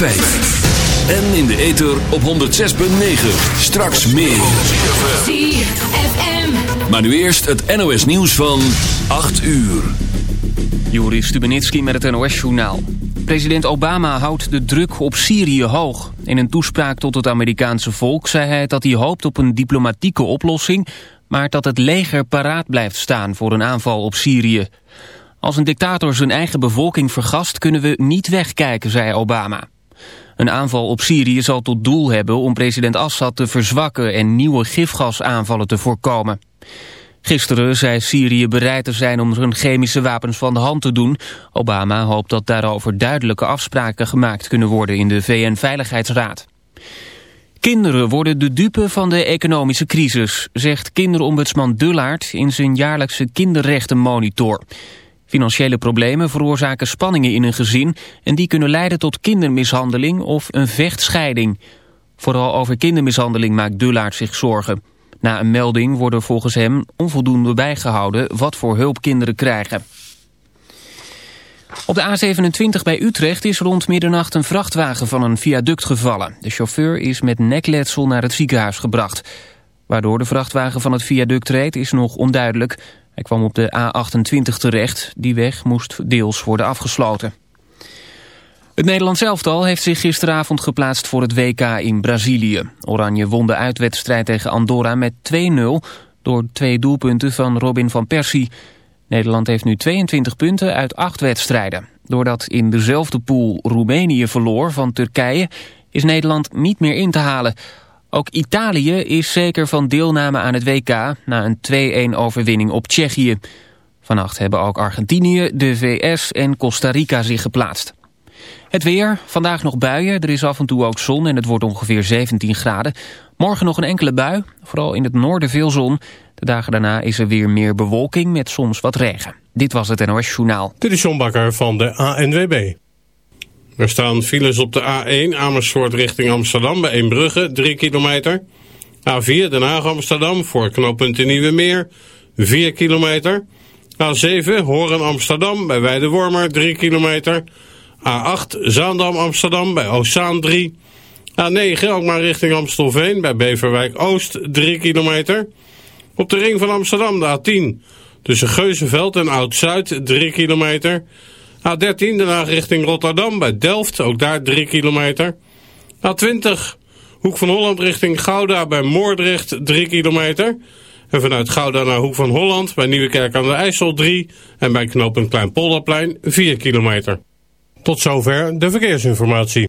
En in de ether op 106.9. Straks meer. Maar nu eerst het NOS nieuws van 8 uur. Joris Stubenitski met het NOS-journaal. President Obama houdt de druk op Syrië hoog. In een toespraak tot het Amerikaanse volk zei hij dat hij hoopt op een diplomatieke oplossing... maar dat het leger paraat blijft staan voor een aanval op Syrië. Als een dictator zijn eigen bevolking vergast kunnen we niet wegkijken, zei Obama. Een aanval op Syrië zal tot doel hebben om president Assad te verzwakken... en nieuwe gifgasaanvallen te voorkomen. Gisteren zei Syrië bereid te zijn om zijn chemische wapens van de hand te doen. Obama hoopt dat daarover duidelijke afspraken gemaakt kunnen worden in de VN-veiligheidsraad. Kinderen worden de dupe van de economische crisis, zegt kinderombudsman Dullaert in zijn jaarlijkse kinderrechtenmonitor. Financiële problemen veroorzaken spanningen in een gezin en die kunnen leiden tot kindermishandeling of een vechtscheiding. Vooral over kindermishandeling maakt Dullaert zich zorgen. Na een melding worden volgens hem onvoldoende bijgehouden wat voor hulp kinderen krijgen. Op de A27 bij Utrecht is rond middernacht een vrachtwagen van een viaduct gevallen. De chauffeur is met nekletsel naar het ziekenhuis gebracht. Waardoor de vrachtwagen van het viaduct reed is nog onduidelijk. Hij kwam op de A28 terecht. Die weg moest deels worden afgesloten. Het Nederlands elftal heeft zich gisteravond geplaatst voor het WK in Brazilië. Oranje won de uitwedstrijd tegen Andorra met 2-0 door twee doelpunten van Robin van Persie. Nederland heeft nu 22 punten uit acht wedstrijden. Doordat in dezelfde pool Roemenië verloor van Turkije is Nederland niet meer in te halen. Ook Italië is zeker van deelname aan het WK na een 2-1 overwinning op Tsjechië. Vannacht hebben ook Argentinië, de VS en Costa Rica zich geplaatst. Het weer, vandaag nog buien, er is af en toe ook zon en het wordt ongeveer 17 graden. Morgen nog een enkele bui, vooral in het noorden veel zon. De dagen daarna is er weer meer bewolking met soms wat regen. Dit was het NOS Journaal. Dit is John Bakker van de ANWB. Er staan files op de A1 Amersfoort richting Amsterdam bij Eembrugge, 3 kilometer. A4 Den Haag Amsterdam voor knooppunt in Nieuwe Meer, 4 kilometer. A7 Horen Amsterdam bij Weidewormer, 3 kilometer. A8 Zaandam Amsterdam bij Oostzaan 3. A9 ook maar richting Amstelveen bij Beverwijk Oost 3 kilometer. Op de ring van Amsterdam de A10 tussen Geuzenveld en Oud-Zuid 3 kilometer. A13 daarna richting Rotterdam bij Delft ook daar 3 kilometer. A20 Hoek van Holland richting Gouda bij Moordrecht 3 kilometer. En vanuit Gouda naar Hoek van Holland bij Nieuwekerk aan de IJssel 3. En bij knooppunt Kleinpolderplein 4 kilometer. Tot zover de verkeersinformatie.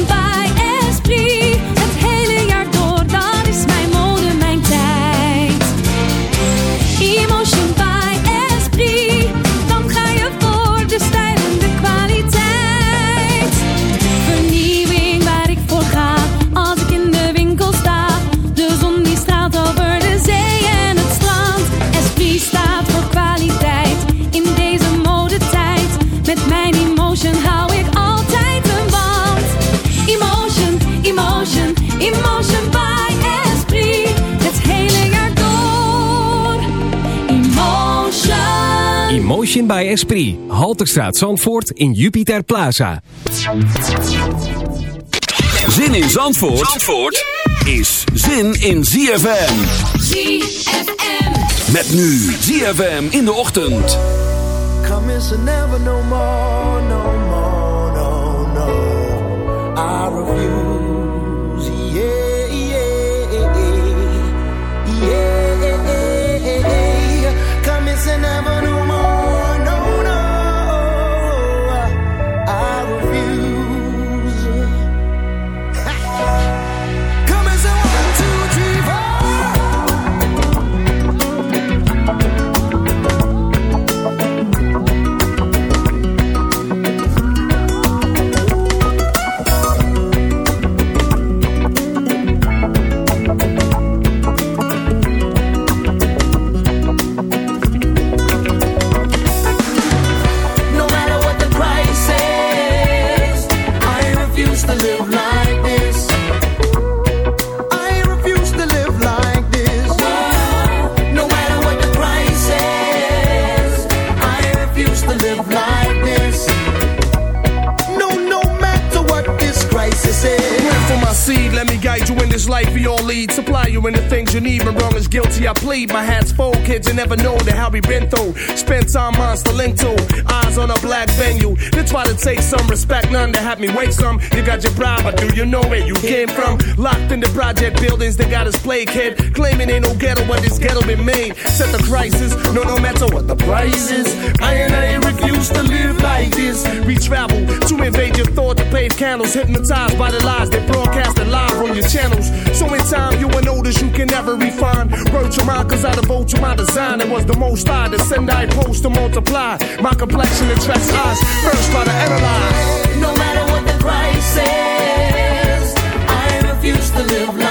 Emotion by Esprit. Halterstraat Zandvoort in Jupiter Plaza. Zin in Zandvoort, Zandvoort is zin in ZFM. ZFM. Met nu ZFM in de ochtend. Come is never no more, no more, no, no. I refuse, leave, my hat's full kids, you never know the hell we been through. Spent time monster link to eyes on a black venue. They try to take some respect, none to have me wait some. You got your bribe, but do you know where you came from? Locked in the project buildings, they got us play kid. Claiming ain't no ghetto, but this ghetto been made. Set the crisis, no, no matter what the price is. I and I refuse to live like this. We travel to invade your thought to pave candles, hypnotized by the lies they broadcasted live on your channels. So in time, you will notice you can never refine. Wrote your mind, cause I devote to my design. It was the most I to send, I post to multiply. My complexion attracts eyes. First, try to analyze. No matter what the price is, I refuse to live like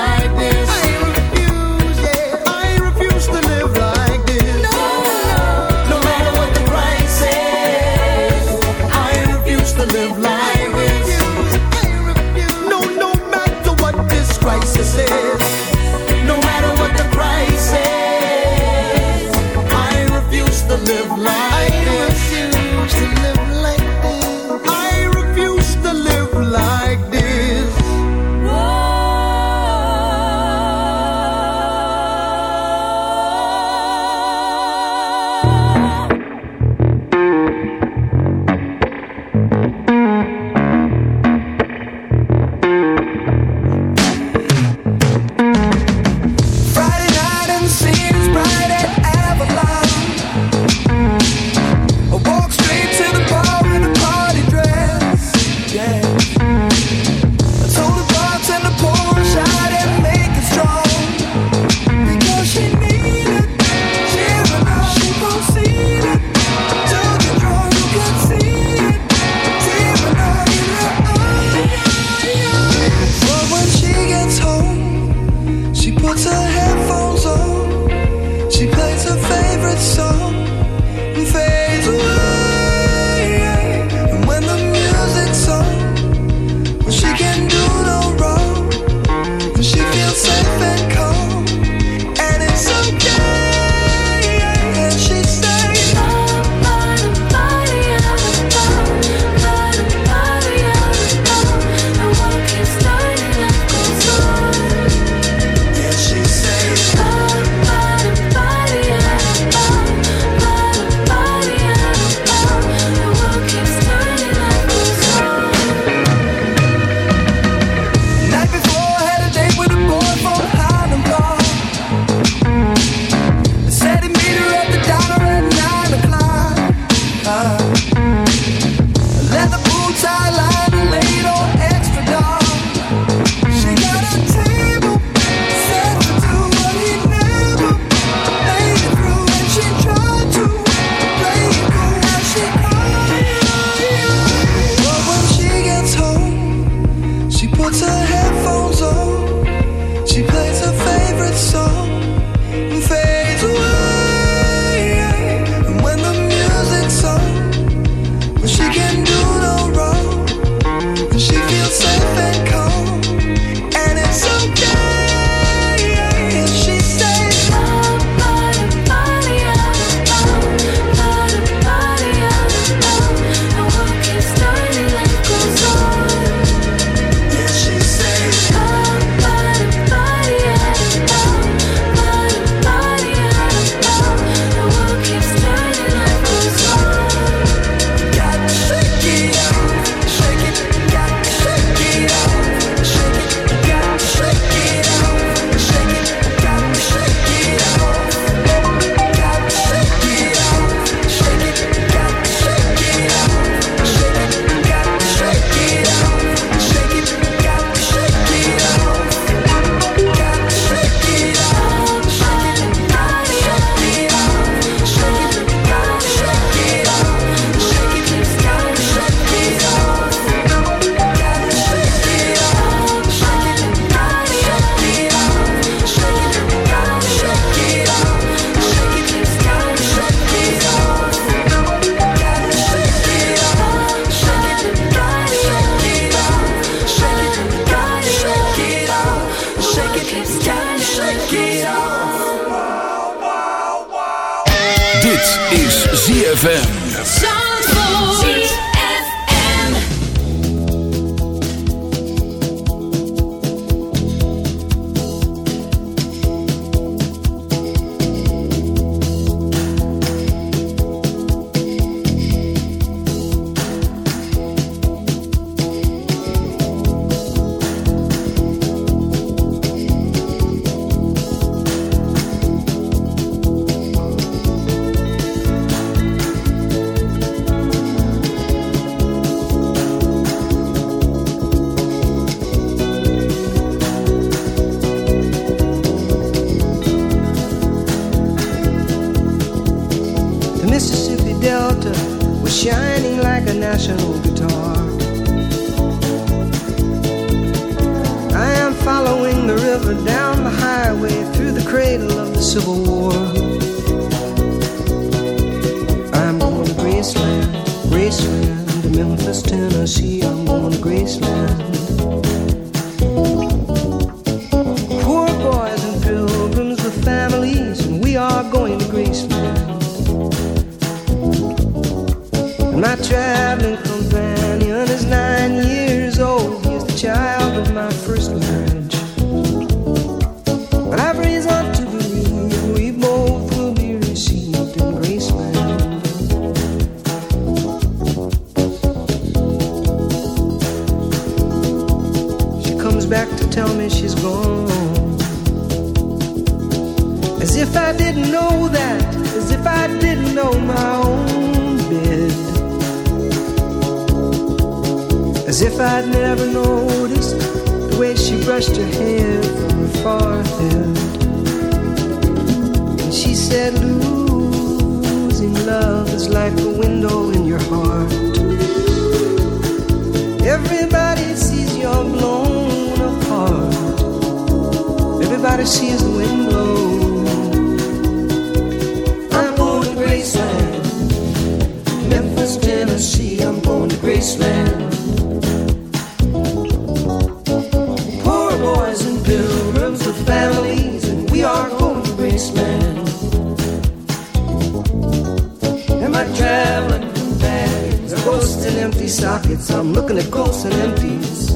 empty sockets. I'm looking at ghosts and empties.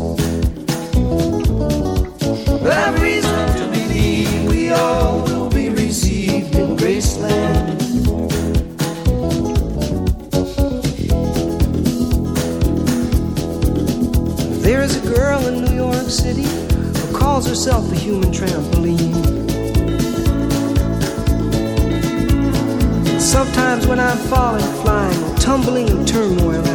I've reason to believe we all will be received in Graceland. There is a girl in New York City who calls herself a human trampoline. Sometimes when I'm falling, flying, tumbling in turmoil,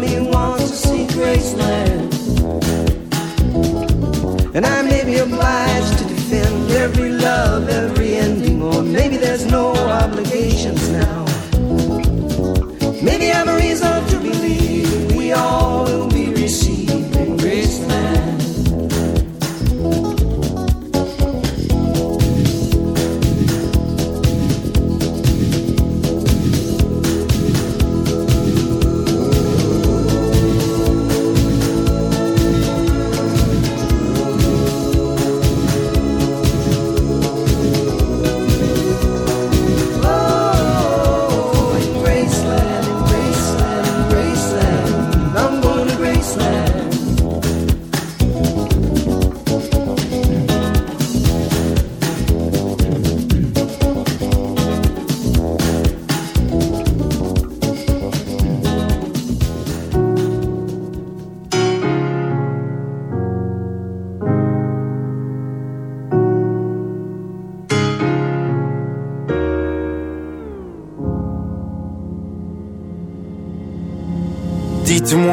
To see. And I may be obliged to defend every love, every ending, or maybe there's no obligations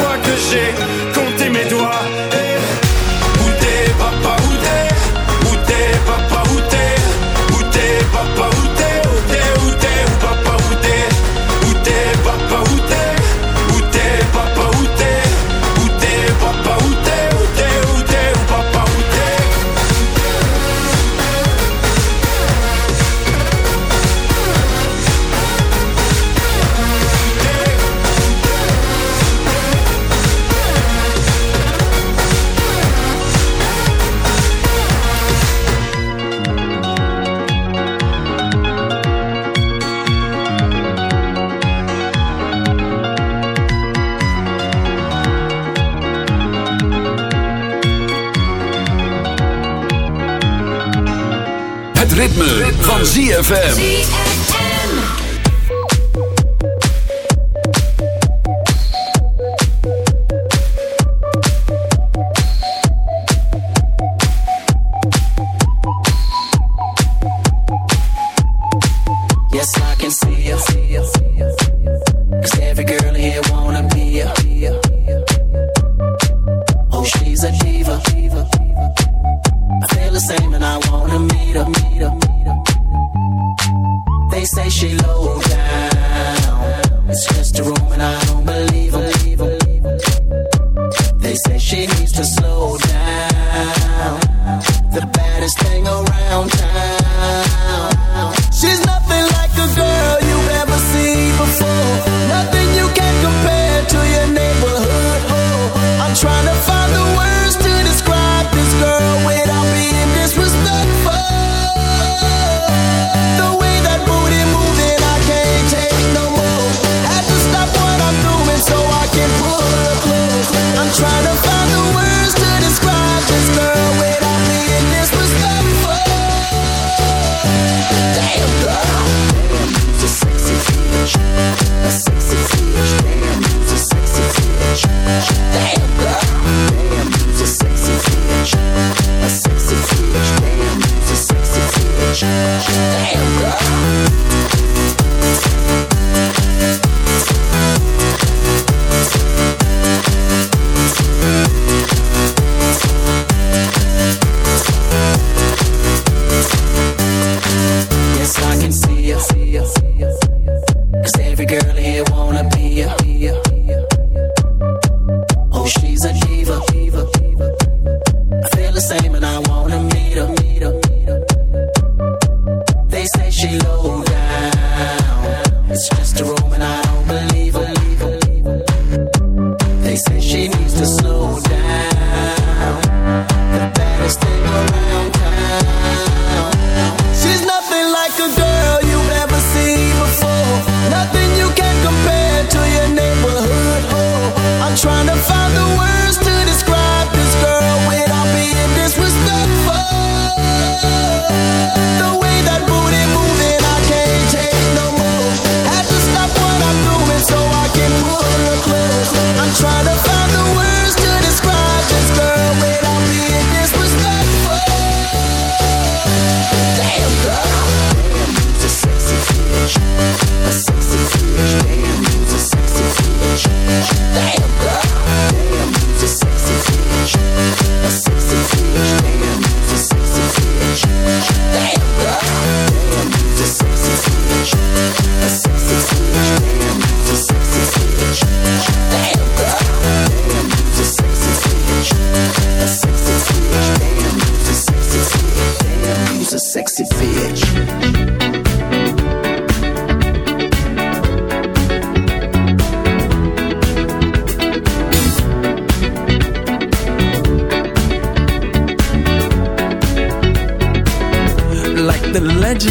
fois que j'ai compté mes doigts. Ritme, van ZFM.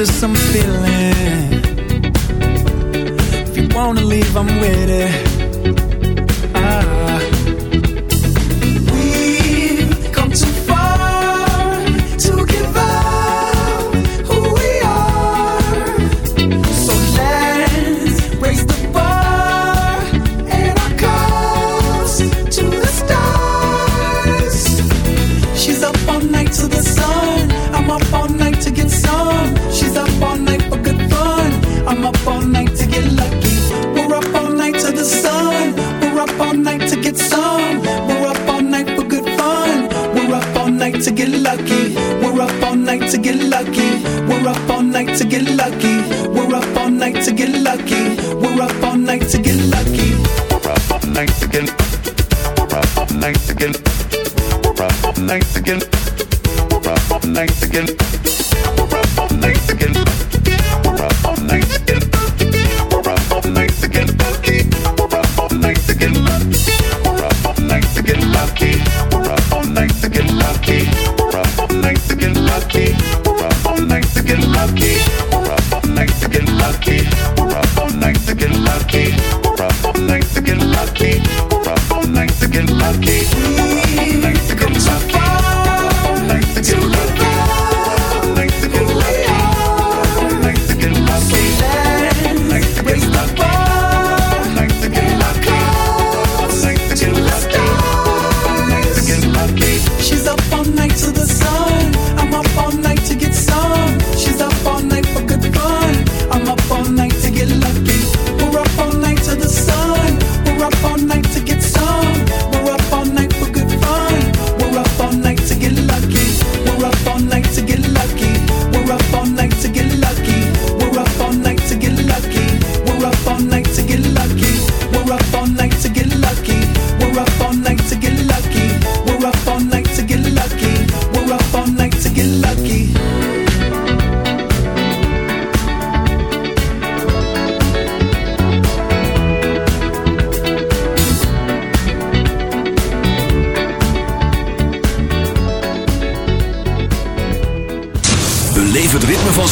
Just some feeling.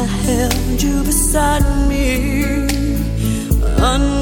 I held you beside me. Under